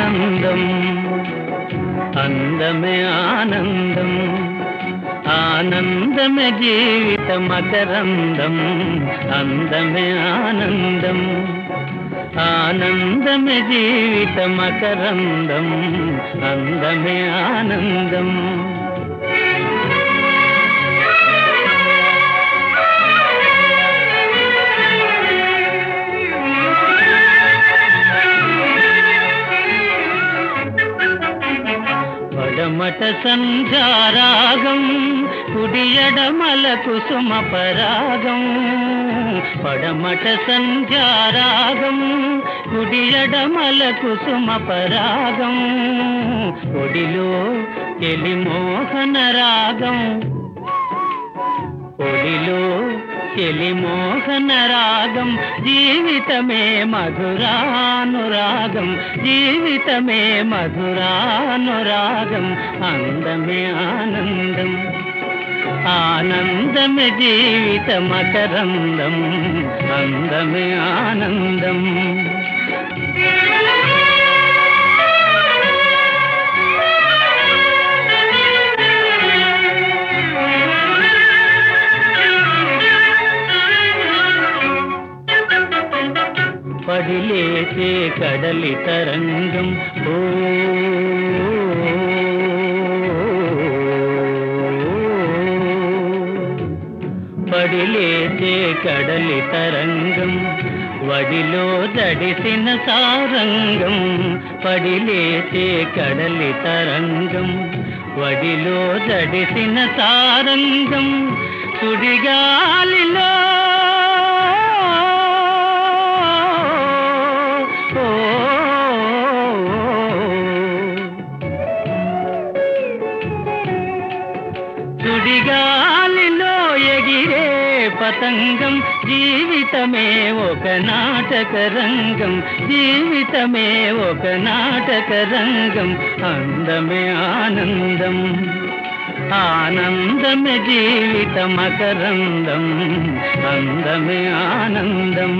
ఆనందం అందమే ఆనందం ఆనందమే జీవిత మకరందం అందమే ఆనందం ఆనందమే జీవిత మకరందం అందమే ఆనందం. పడమట సంధ్యారాగం కుడియడమల కుసుమ పరాగం పడమట సంధ్యారాగం కుడియడమల కుసుమ పరాగం ఒడిలో ఎలిమోహన రాగం. చెలి మోహన రాగం జీవితమే మధురానురాగం జీవితమే మధురానురాగం అందమే ఆనందం ఆనందమే జీవిత మకరందం అందమే ఆనందం. పడిలేసే కడలి తరంగం. ఓ పడిలేచే కడలి తరంగం. వడిలో దడిసిన సారంగం. పడిలేసే కడలి తరంగం. వడిలో దడిసిన సారంగం. సుడిగాలిలో సుడిగాలిలో ఎగిరే పతంగం. జీవితమే ఒక నాటక రంగం. జీవితమే ఒక నాటక రంగం. అందమే ఆనందం. ఆనందమే జీవిత మకరందం అందమే ఆనందం.